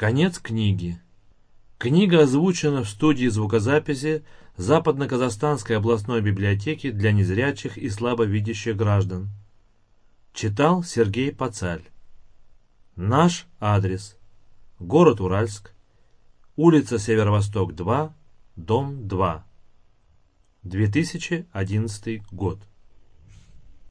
Конец книги. Книга озвучена в студии звукозаписи Западно-Казахстанской областной библиотеки для незрячих и слабовидящих граждан. Читал Сергей Пацаль. Наш адрес. Город Уральск. Улица Северо-Восток, 2, дом 2. 2011 год.